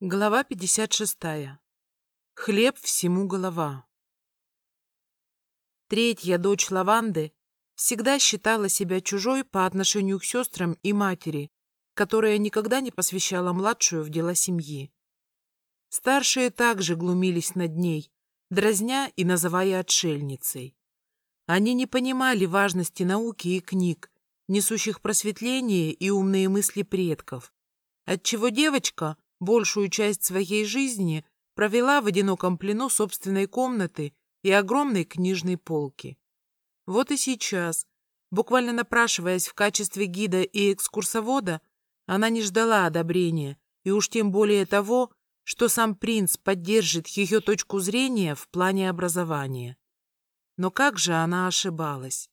Глава 56. Хлеб всему голова. Третья дочь Лаванды всегда считала себя чужой по отношению к сестрам и матери, которая никогда не посвящала младшую в дела семьи. Старшие также глумились над ней, дразня и называя отшельницей. Они не понимали важности науки и книг, несущих просветление и умные мысли предков, отчего девочка — большую часть своей жизни провела в одиноком плену собственной комнаты и огромной книжной полки. Вот и сейчас, буквально напрашиваясь в качестве гида и экскурсовода, она не ждала одобрения, и уж тем более того, что сам принц поддержит ее точку зрения в плане образования. Но как же она ошибалась?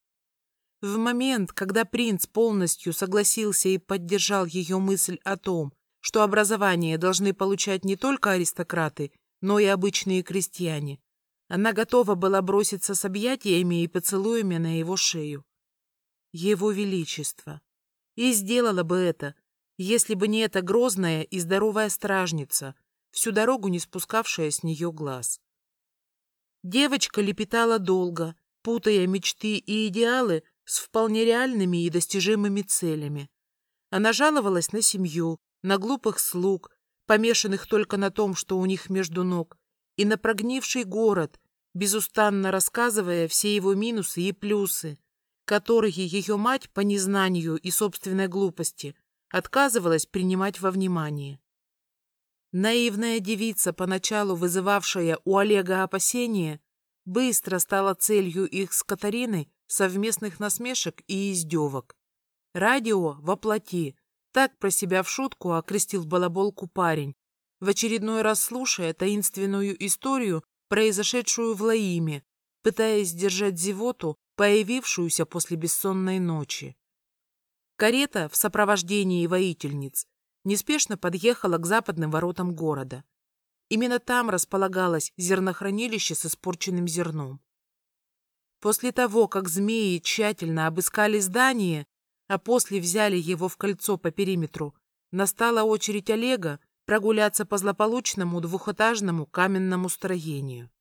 В момент, когда принц полностью согласился и поддержал ее мысль о том, что образование должны получать не только аристократы, но и обычные крестьяне. Она готова была броситься с объятиями и поцелуями на его шею. Его Величество. И сделала бы это, если бы не эта грозная и здоровая стражница, всю дорогу не спускавшая с нее глаз. Девочка лепетала долго, путая мечты и идеалы с вполне реальными и достижимыми целями. Она жаловалась на семью, на глупых слуг, помешанных только на том, что у них между ног, и на прогнивший город, безустанно рассказывая все его минусы и плюсы, которые ее мать по незнанию и собственной глупости отказывалась принимать во внимание. Наивная девица, поначалу вызывавшая у Олега опасения, быстро стала целью их с Катариной совместных насмешек и издевок. Радио воплоти так про себя в шутку окрестил балаболку парень, в очередной раз слушая таинственную историю, произошедшую в Лаиме, пытаясь сдержать зевоту, появившуюся после бессонной ночи. Карета в сопровождении воительниц неспешно подъехала к западным воротам города. Именно там располагалось зернохранилище с испорченным зерном. После того, как змеи тщательно обыскали здание, а после взяли его в кольцо по периметру, настала очередь Олега прогуляться по злополучному двухэтажному каменному строению.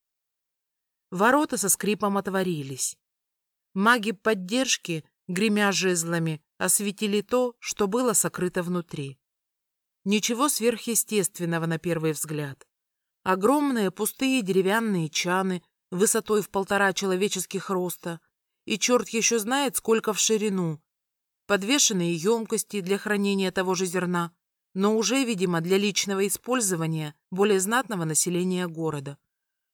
Ворота со скрипом отворились. Маги поддержки, гремя жезлами, осветили то, что было сокрыто внутри. Ничего сверхъестественного на первый взгляд. Огромные пустые деревянные чаны высотой в полтора человеческих роста, и черт еще знает, сколько в ширину, подвешенные емкости для хранения того же зерна, но уже, видимо, для личного использования более знатного населения города.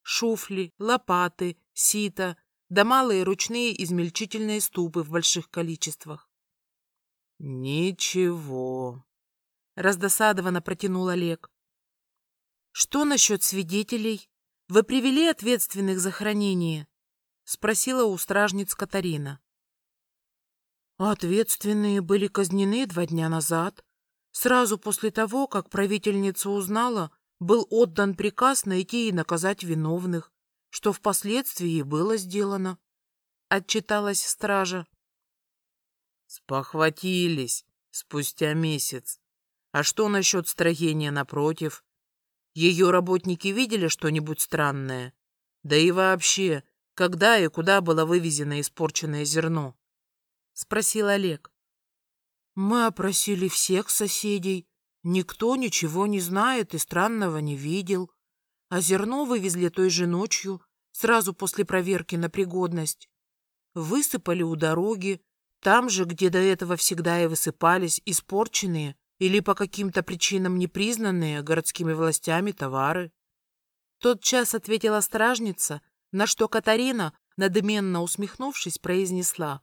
Шуфли, лопаты, сито, да малые ручные измельчительные ступы в больших количествах. «Ничего», — раздосадованно протянул Олег. «Что насчет свидетелей? Вы привели ответственных за хранение?» — спросила у стражниц Катарина. Ответственные были казнены два дня назад. Сразу после того, как правительница узнала, был отдан приказ найти и наказать виновных, что впоследствии и было сделано. Отчиталась стража. Спохватились спустя месяц. А что насчет строения напротив? Ее работники видели что-нибудь странное? Да и вообще, когда и куда было вывезено испорченное зерно? — спросил Олег. «Мы опросили всех соседей. Никто ничего не знает и странного не видел. А зерно вывезли той же ночью, сразу после проверки на пригодность. Высыпали у дороги, там же, где до этого всегда и высыпались испорченные или по каким-то причинам непризнанные городскими властями товары. Тот час ответила стражница, на что Катарина, надменно усмехнувшись, произнесла.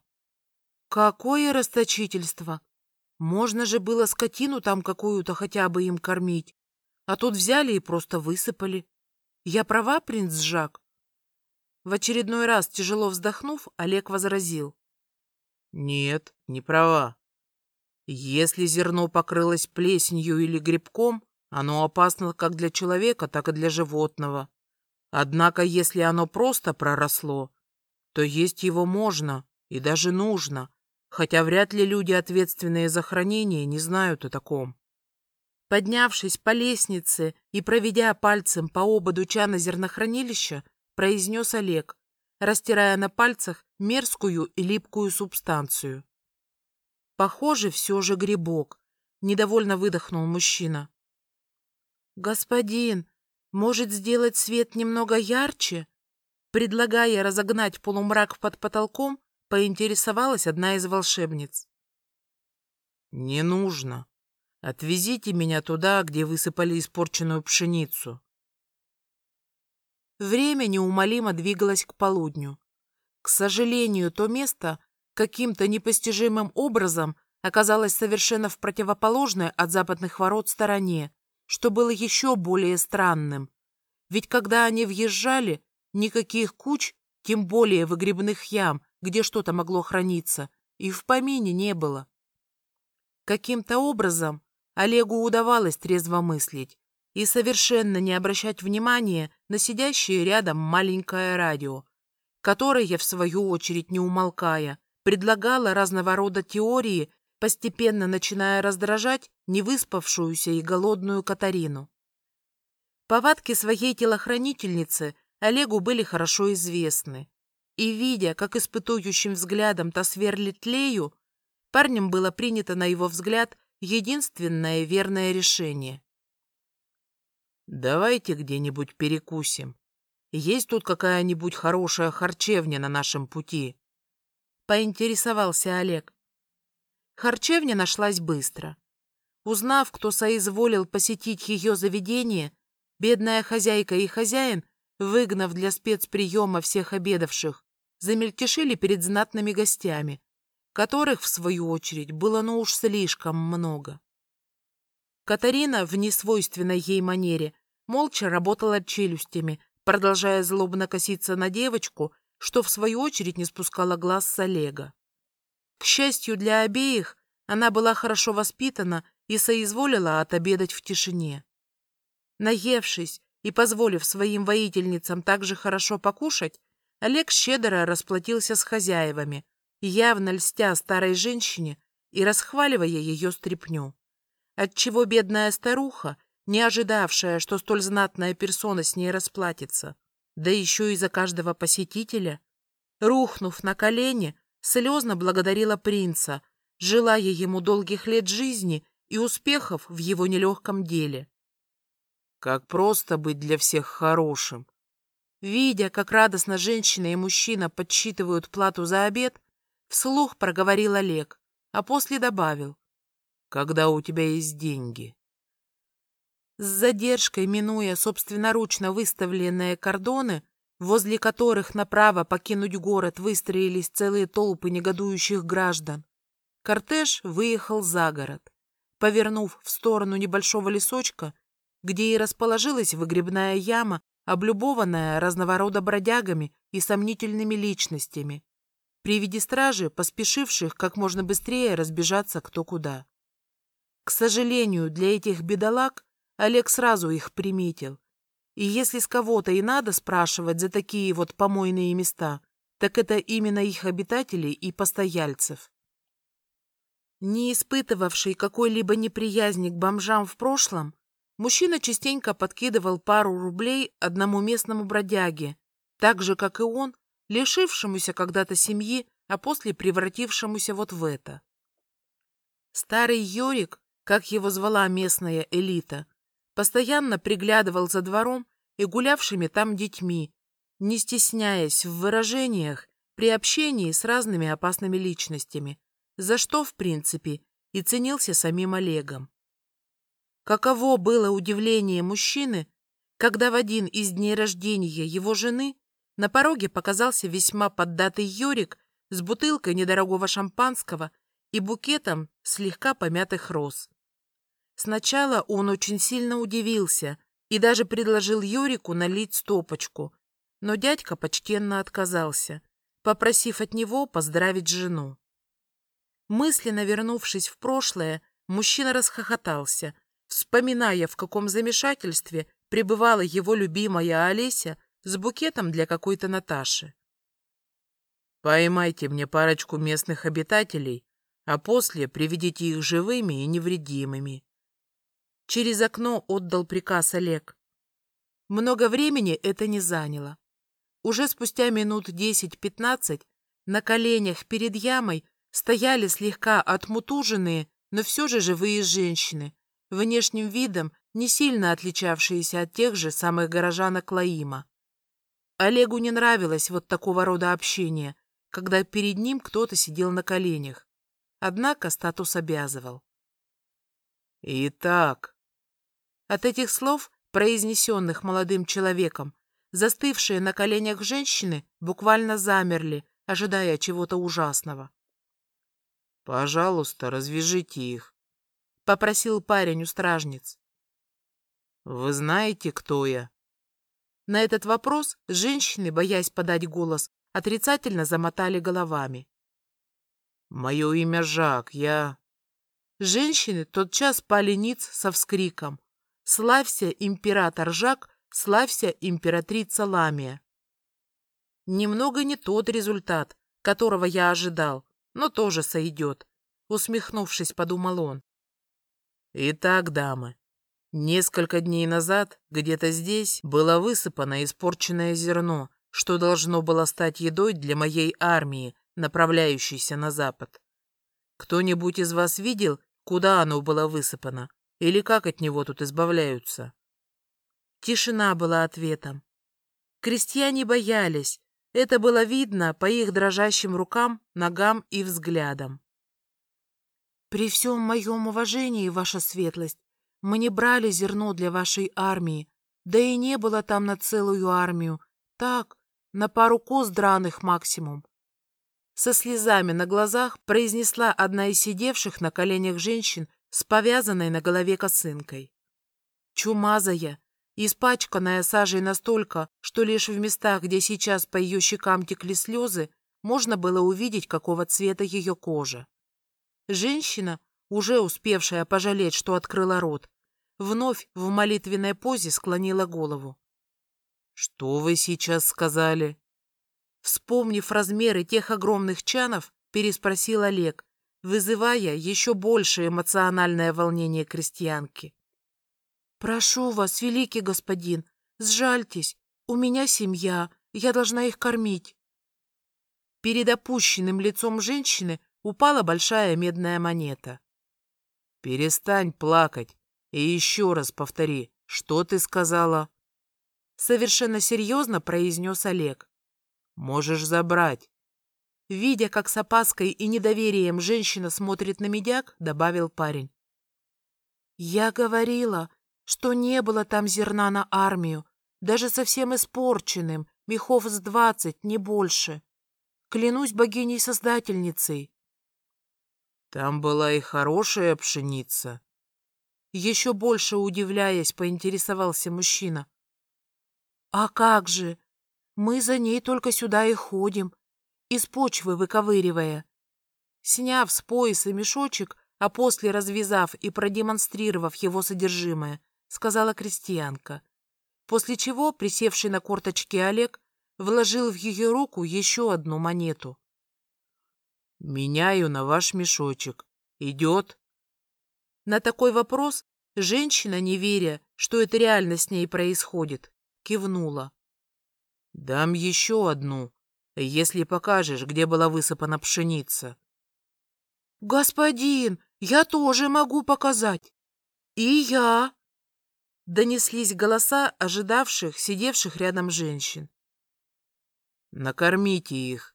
Какое расточительство! Можно же было скотину там какую-то хотя бы им кормить. А тут взяли и просто высыпали. Я права, принц Жак? В очередной раз, тяжело вздохнув, Олег возразил. Нет, не права. Если зерно покрылось плесенью или грибком, оно опасно как для человека, так и для животного. Однако, если оно просто проросло, то есть его можно и даже нужно, хотя вряд ли люди, ответственные за хранение, не знают о таком. Поднявшись по лестнице и проведя пальцем по ободу чана зернохранилища, произнес Олег, растирая на пальцах мерзкую и липкую субстанцию. Похоже, все же грибок, недовольно выдохнул мужчина. Господин, может сделать свет немного ярче? Предлагая разогнать полумрак под потолком, поинтересовалась одна из волшебниц. «Не нужно. Отвезите меня туда, где высыпали испорченную пшеницу». Время неумолимо двигалось к полудню. К сожалению, то место каким-то непостижимым образом оказалось совершенно в противоположной от западных ворот стороне, что было еще более странным. Ведь когда они въезжали, никаких куч, тем более выгребных ям, где что-то могло храниться, и в помине не было. Каким-то образом Олегу удавалось трезво мыслить и совершенно не обращать внимания на сидящее рядом маленькое радио, которое, в свою очередь не умолкая, предлагало разного рода теории, постепенно начиная раздражать невыспавшуюся и голодную Катарину. Повадки своей телохранительницы Олегу были хорошо известны. И, видя, как испытующим взглядом та сверлит Лею, парнем было принято, на его взгляд, единственное верное решение. «Давайте где-нибудь перекусим. Есть тут какая-нибудь хорошая харчевня на нашем пути?» Поинтересовался Олег. Харчевня нашлась быстро. Узнав, кто соизволил посетить ее заведение, бедная хозяйка и хозяин, выгнав для спецприема всех обедавших, замельтешили перед знатными гостями, которых, в свою очередь, было ну уж слишком много. Катарина в несвойственной ей манере молча работала челюстями, продолжая злобно коситься на девочку, что в свою очередь не спускала глаз с Олега. К счастью для обеих, она была хорошо воспитана и соизволила отобедать в тишине. Наевшись и позволив своим воительницам также хорошо покушать, Олег щедро расплатился с хозяевами, явно льстя старой женщине и расхваливая ее стряпню. Отчего бедная старуха, не ожидавшая, что столь знатная персона с ней расплатится, да еще и за каждого посетителя, рухнув на колени, слезно благодарила принца, желая ему долгих лет жизни и успехов в его нелегком деле. «Как просто быть для всех хорошим!» Видя, как радостно женщина и мужчина подсчитывают плату за обед, вслух проговорил Олег, а после добавил. «Когда у тебя есть деньги?» С задержкой, минуя собственноручно выставленные кордоны, возле которых направо покинуть город выстроились целые толпы негодующих граждан, кортеж выехал за город, повернув в сторону небольшого лесочка, где и расположилась выгребная яма облюбованная разного рода бродягами и сомнительными личностями, при виде стражи, поспешивших как можно быстрее разбежаться кто куда. К сожалению, для этих бедолаг Олег сразу их приметил. И если с кого-то и надо спрашивать за такие вот помойные места, так это именно их обитателей и постояльцев. Не испытывавший какой-либо неприязни к бомжам в прошлом, Мужчина частенько подкидывал пару рублей одному местному бродяге, так же, как и он, лишившемуся когда-то семьи, а после превратившемуся вот в это. Старый Йорик, как его звала местная элита, постоянно приглядывал за двором и гулявшими там детьми, не стесняясь в выражениях при общении с разными опасными личностями, за что, в принципе, и ценился самим Олегом. Каково было удивление мужчины, когда в один из дней рождения его жены на пороге показался весьма поддатый Йорик с бутылкой недорогого шампанского и букетом слегка помятых роз. Сначала он очень сильно удивился и даже предложил Юрику налить стопочку, но дядька почтенно отказался, попросив от него поздравить жену. Мысленно вернувшись в прошлое, мужчина расхохотался, вспоминая, в каком замешательстве пребывала его любимая Олеся с букетом для какой-то Наташи. «Поймайте мне парочку местных обитателей, а после приведите их живыми и невредимыми. Через окно отдал приказ Олег. Много времени это не заняло. Уже спустя минут десять-пятнадцать на коленях перед ямой стояли слегка отмутуженные, но все же живые женщины, внешним видом не сильно отличавшиеся от тех же самых горожанок Лаима. Олегу не нравилось вот такого рода общение, когда перед ним кто-то сидел на коленях. Однако статус обязывал. «Итак...» От этих слов, произнесенных молодым человеком, застывшие на коленях женщины буквально замерли, ожидая чего-то ужасного. «Пожалуйста, развяжите их», — попросил парень у стражниц. «Вы знаете, кто я?» На этот вопрос женщины, боясь подать голос, отрицательно замотали головами. «Мое имя Жак, я...» Женщины тотчас пали ниц со вскриком. «Славься, император Жак, славься, императрица Ламия!» Немного не тот результат, которого я ожидал, но тоже сойдет. Усмехнувшись, подумал он. Итак, дамы, несколько дней назад где-то здесь было высыпано испорченное зерно, что должно было стать едой для моей армии, направляющейся на запад. Кто-нибудь из вас видел, куда оно было высыпано? Или как от него тут избавляются? Тишина была ответом. Крестьяне боялись, это было видно по их дрожащим рукам, ногам и взглядам. «При всем моем уважении, ваша светлость, мы не брали зерно для вашей армии, да и не было там на целую армию. Так, на пару коз драных максимум». Со слезами на глазах произнесла одна из сидевших на коленях женщин с повязанной на голове косынкой. Чумазая, испачканная сажей настолько, что лишь в местах, где сейчас по ее щекам текли слезы, можно было увидеть, какого цвета ее кожа. Женщина, уже успевшая пожалеть, что открыла рот, вновь в молитвенной позе склонила голову. «Что вы сейчас сказали?» Вспомнив размеры тех огромных чанов, переспросил Олег, вызывая еще большее эмоциональное волнение крестьянки. «Прошу вас, великий господин, сжальтесь. У меня семья, я должна их кормить». Перед опущенным лицом женщины упала большая медная монета. «Перестань плакать и еще раз повтори, что ты сказала?» Совершенно серьезно произнес Олег. «Можешь забрать». Видя, как с опаской и недоверием женщина смотрит на медяк, добавил парень. «Я говорила, что не было там зерна на армию, даже совсем испорченным, мехов с двадцать, не больше. Клянусь богиней-создательницей. Там была и хорошая пшеница. Еще больше удивляясь, поинтересовался мужчина. А как же? Мы за ней только сюда и ходим, из почвы выковыривая. Сняв с пояса мешочек, а после развязав и продемонстрировав его содержимое, сказала крестьянка. После чего, присевший на корточки Олег, вложил в ее руку еще одну монету. «Меняю на ваш мешочек. Идет?» На такой вопрос женщина, не веря, что это реально с ней происходит, кивнула. «Дам еще одну, если покажешь, где была высыпана пшеница». «Господин, я тоже могу показать. И я!» Донеслись голоса ожидавших, сидевших рядом женщин. «Накормите их!»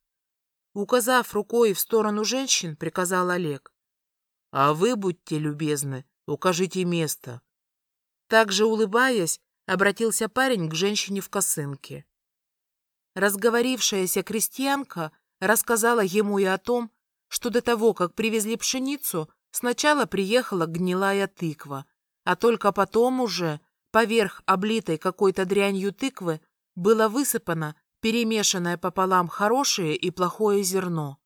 Указав рукой в сторону женщин, приказал Олег. «А вы, будьте любезны, укажите место». Также улыбаясь, обратился парень к женщине в косынке. Разговорившаяся крестьянка рассказала ему и о том, что до того, как привезли пшеницу, сначала приехала гнилая тыква, а только потом уже, поверх облитой какой-то дрянью тыквы, было высыпано перемешанное пополам хорошее и плохое зерно.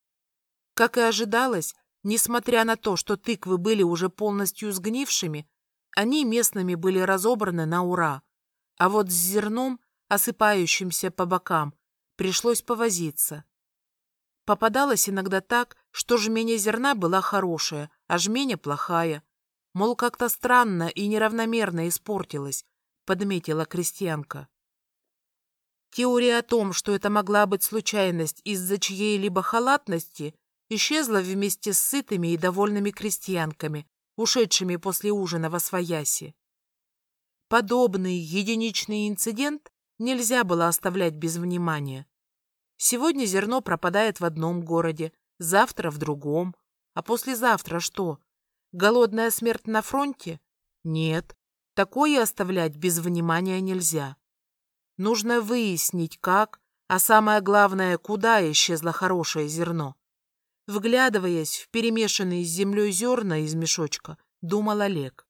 Как и ожидалось, несмотря на то, что тыквы были уже полностью сгнившими, они местными были разобраны на ура, а вот с зерном, осыпающимся по бокам, пришлось повозиться. Попадалось иногда так, что жменя зерна была хорошая, а жменя плохая, Мол, как-то странно и неравномерно испортилось, подметила крестьянка. Теория о том, что это могла быть случайность из-за чьей-либо халатности, исчезла вместе с сытыми и довольными крестьянками, ушедшими после ужина во свояси. Подобный единичный инцидент нельзя было оставлять без внимания. Сегодня зерно пропадает в одном городе, завтра в другом, а послезавтра что? Голодная смерть на фронте? Нет, такое оставлять без внимания нельзя. Нужно выяснить, как, а самое главное, куда исчезло хорошее зерно. Вглядываясь в перемешанные с землей зерна из мешочка, думал Олег.